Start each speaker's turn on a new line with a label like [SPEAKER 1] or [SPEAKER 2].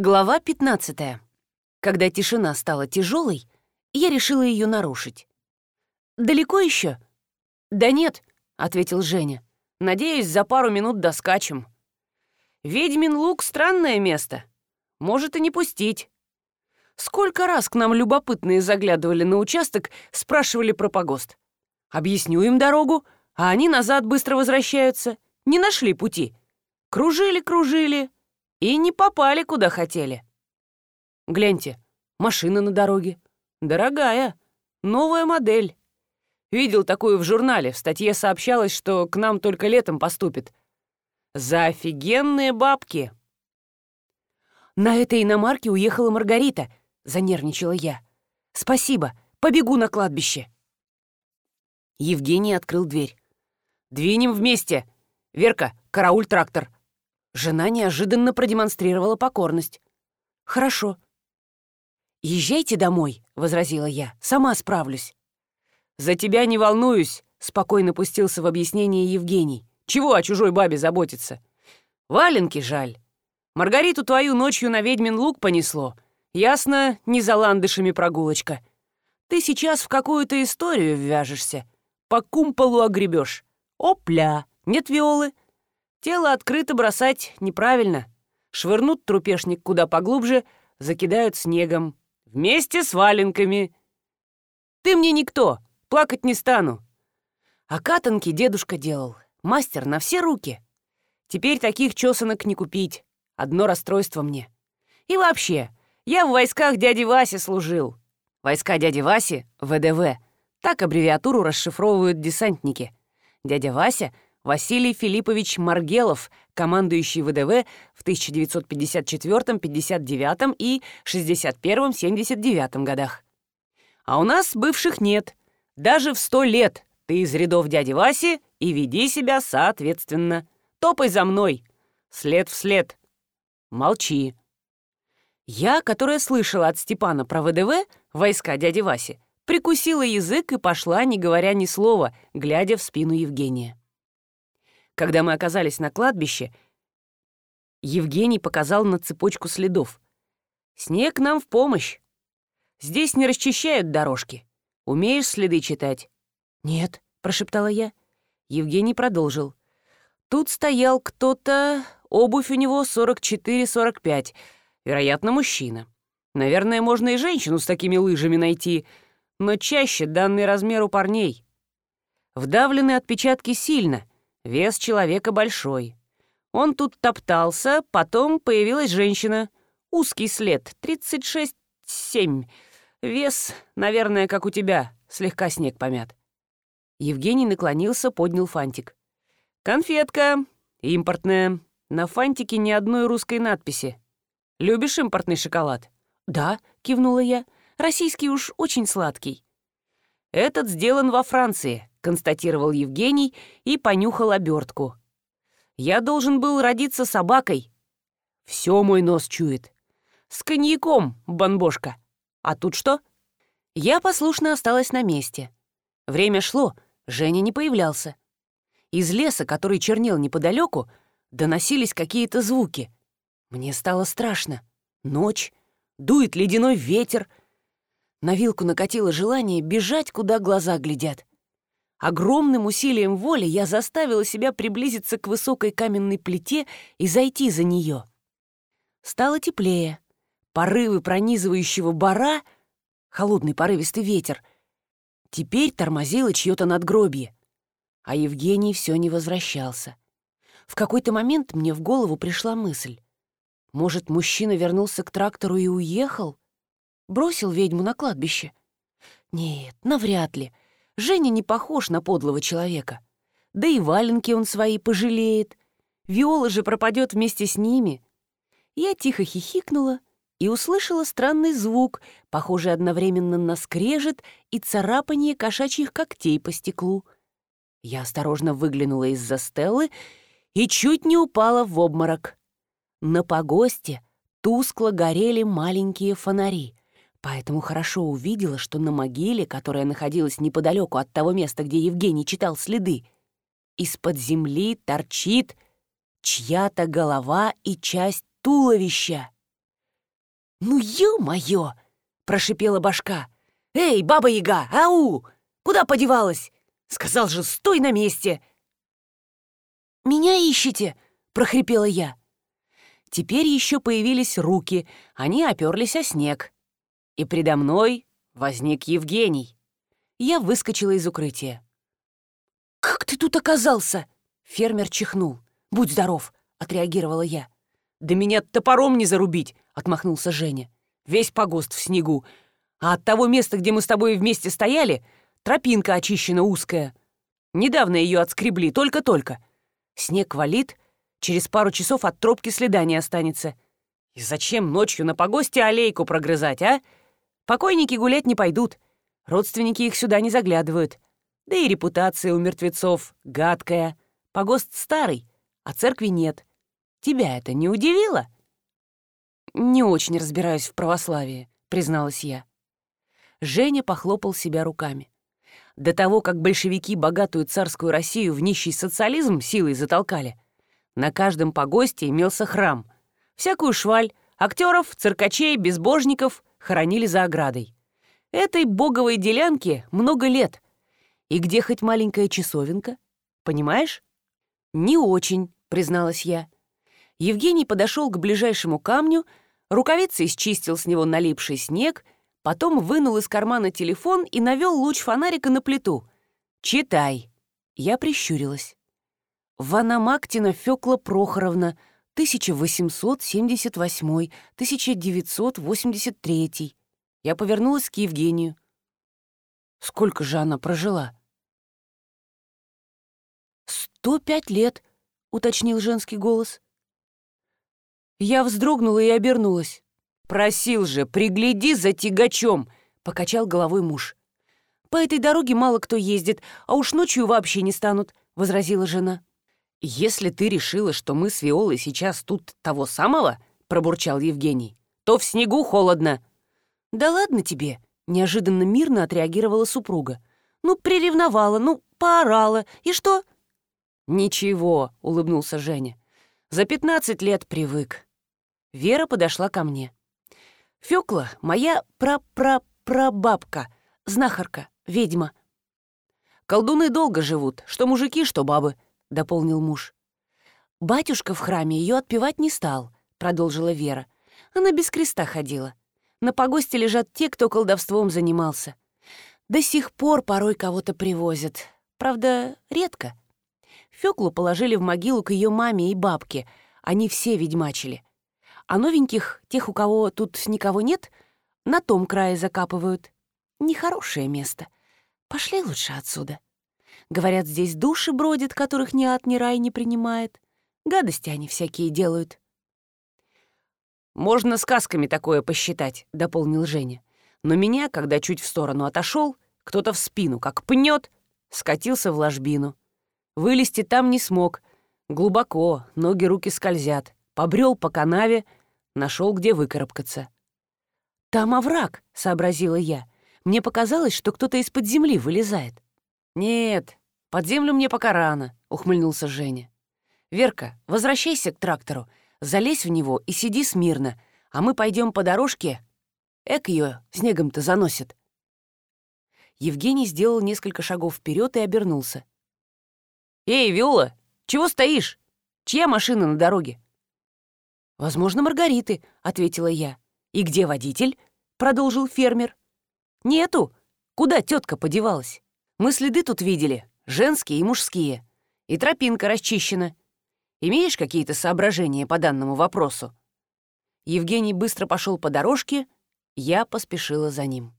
[SPEAKER 1] Глава 15. Когда тишина стала тяжелой, я решила ее нарушить. «Далеко еще?» «Да нет», — ответил Женя. «Надеюсь, за пару минут доскачем». «Ведьмин лук — странное место. Может и не пустить». Сколько раз к нам любопытные заглядывали на участок, спрашивали про погост. Объясню им дорогу, а они назад быстро возвращаются. Не нашли пути. Кружили-кружили, и не попали, куда хотели. Гляньте, машина на дороге. Дорогая, новая модель. Видел такую в журнале, в статье сообщалось, что к нам только летом поступит. За офигенные бабки. На этой иномарке уехала Маргарита, занервничала я. Спасибо, побегу на кладбище. Евгений открыл дверь. «Двинем вместе! Верка, карауль трактор!» Жена неожиданно продемонстрировала покорность. «Хорошо». «Езжайте домой», — возразила я. «Сама справлюсь». «За тебя не волнуюсь», — спокойно пустился в объяснение Евгений. «Чего о чужой бабе заботиться? Валенки жаль. Маргариту твою ночью на ведьмин лук понесло. Ясно, не за ландышами прогулочка. Ты сейчас в какую-то историю ввяжешься. По кумполу огребешь. Опля, нет виолы, Тело открыто бросать неправильно. Швырнут трупешник куда поглубже, закидают снегом. Вместе с валенками. Ты мне никто, плакать не стану. А катанки дедушка делал. Мастер на все руки. Теперь таких чесанок не купить. Одно расстройство мне. И вообще, я в войсках дяди Васи служил. Войска дяди Васи — ВДВ. Так аббревиатуру расшифровывают десантники. Дядя Вася — Василий Филиппович Маргелов, командующий ВДВ в 1954, 59 и 61-79 годах. А у нас бывших нет. Даже в сто лет ты из рядов дяди Васи и веди себя соответственно. Топай за мной. След в след. Молчи. Я, которая слышала от Степана про ВДВ, войска дяди Васи, прикусила язык и пошла, не говоря ни слова, глядя в спину Евгения. Когда мы оказались на кладбище, Евгений показал на цепочку следов. «Снег нам в помощь. Здесь не расчищают дорожки. Умеешь следы читать?» «Нет», — прошептала я. Евгений продолжил. «Тут стоял кто-то... Обувь у него 44-45. Вероятно, мужчина. Наверное, можно и женщину с такими лыжами найти, но чаще данный размер у парней. Вдавлены отпечатки сильно — Вес человека большой. Он тут топтался, потом появилась женщина. Узкий след, 36-7. Вес, наверное, как у тебя, слегка снег помят. Евгений наклонился, поднял фантик. «Конфетка! Импортная. На фантике ни одной русской надписи. Любишь импортный шоколад?» «Да», — кивнула я. «Российский уж очень сладкий». «Этот сделан во Франции. — констатировал Евгений и понюхал обертку. «Я должен был родиться собакой». «Все мой нос чует». «С коньяком, бомбошка». «А тут что?» Я послушно осталась на месте. Время шло, Женя не появлялся. Из леса, который чернел неподалеку, доносились какие-то звуки. Мне стало страшно. Ночь, дует ледяной ветер. На вилку накатило желание бежать, куда глаза глядят. Огромным усилием воли я заставила себя приблизиться к высокой каменной плите и зайти за нее. Стало теплее. Порывы пронизывающего бара, холодный порывистый ветер, теперь тормозило чье-то надгробье. А Евгений все не возвращался. В какой-то момент мне в голову пришла мысль. Может, мужчина вернулся к трактору и уехал? Бросил ведьму на кладбище? Нет, навряд ли — Женя не похож на подлого человека. Да и валенки он свои пожалеет. Виола же пропадет вместе с ними. Я тихо хихикнула и услышала странный звук, похожий одновременно на скрежет и царапание кошачьих когтей по стеклу. Я осторожно выглянула из-за стелы и чуть не упала в обморок. На погосте тускло горели маленькие фонари. Поэтому хорошо увидела, что на могиле, которая находилась неподалеку от того места, где Евгений читал следы, из-под земли торчит чья-то голова и часть туловища. «Ну, ё-моё!» — прошипела башка. «Эй, баба-яга, ау! Куда подевалась? Сказал же, стой на месте!» «Меня ищете!» — прохрипела я. Теперь еще появились руки, они оперлись о снег и предо мной возник Евгений. Я выскочила из укрытия. «Как ты тут оказался?» Фермер чихнул. «Будь здоров!» — отреагировала я. «Да меня топором не зарубить!» — отмахнулся Женя. «Весь погост в снегу. А от того места, где мы с тобой вместе стояли, тропинка очищена узкая. Недавно ее отскребли, только-только. Снег валит, через пару часов от тропки следа не останется. И зачем ночью на погосте аллейку прогрызать, а?» Покойники гулять не пойдут. Родственники их сюда не заглядывают. Да и репутация у мертвецов гадкая. Погост старый, а церкви нет. Тебя это не удивило?» «Не очень разбираюсь в православии», — призналась я. Женя похлопал себя руками. До того, как большевики богатую царскую Россию в нищий социализм силой затолкали, на каждом погосте имелся храм. Всякую шваль, актеров, циркачей, безбожников хоронили за оградой. Этой боговой делянке много лет. И где хоть маленькая часовенка? Понимаешь? Не очень, призналась я. Евгений подошел к ближайшему камню, рукавицей счистил с него налипший снег, потом вынул из кармана телефон и навел луч фонарика на плиту. «Читай!» Я прищурилась. «Ванамактина Фёкла Прохоровна», 1878, 1983. Я повернулась к Евгению. Сколько же она прожила? «Сто пять лет», — уточнил женский голос. Я вздрогнула и обернулась. «Просил же, пригляди за тягачом», — покачал головой муж. «По этой дороге мало кто ездит, а уж ночью вообще не станут», — возразила жена. «Если ты решила, что мы с Виолой сейчас тут того самого», — пробурчал Евгений, — «то в снегу холодно». «Да ладно тебе», — неожиданно мирно отреагировала супруга. «Ну, приревновала, ну, поорала, и что?» «Ничего», — улыбнулся Женя. «За пятнадцать лет привык». Вера подошла ко мне. «Фёкла — моя прапрапрабабка, знахарка, ведьма. Колдуны долго живут, что мужики, что бабы. — дополнил муж. «Батюшка в храме ее отпевать не стал», — продолжила Вера. «Она без креста ходила. На погосте лежат те, кто колдовством занимался. До сих пор порой кого-то привозят. Правда, редко». Фёклу положили в могилу к ее маме и бабке. Они все ведьмачили. А новеньких, тех, у кого тут никого нет, на том крае закапывают. Нехорошее место. Пошли лучше отсюда. Говорят, здесь души бродят, которых ни ад, ни рай не принимает. Гадости они всякие делают». «Можно сказками такое посчитать», — дополнил Женя. «Но меня, когда чуть в сторону отошел, кто-то в спину как пнет, скатился в ложбину. Вылезти там не смог. Глубоко, ноги, руки скользят. Побрел по канаве, нашел, где выкарабкаться». «Там овраг», — сообразила я. Мне показалось, что кто-то из-под земли вылезает. «Нет, под землю мне пока рано», — ухмыльнулся Женя. «Верка, возвращайся к трактору, залезь в него и сиди смирно, а мы пойдем по дорожке. Эк ее снегом-то заносит». Евгений сделал несколько шагов вперед и обернулся. «Эй, Виола, чего стоишь? Чья машина на дороге?» «Возможно, Маргариты», — ответила я. «И где водитель?» — продолжил фермер. «Нету. Куда тетка подевалась? Мы следы тут видели, женские и мужские, и тропинка расчищена. Имеешь какие-то соображения по данному вопросу?» Евгений быстро пошел по дорожке, я поспешила за ним.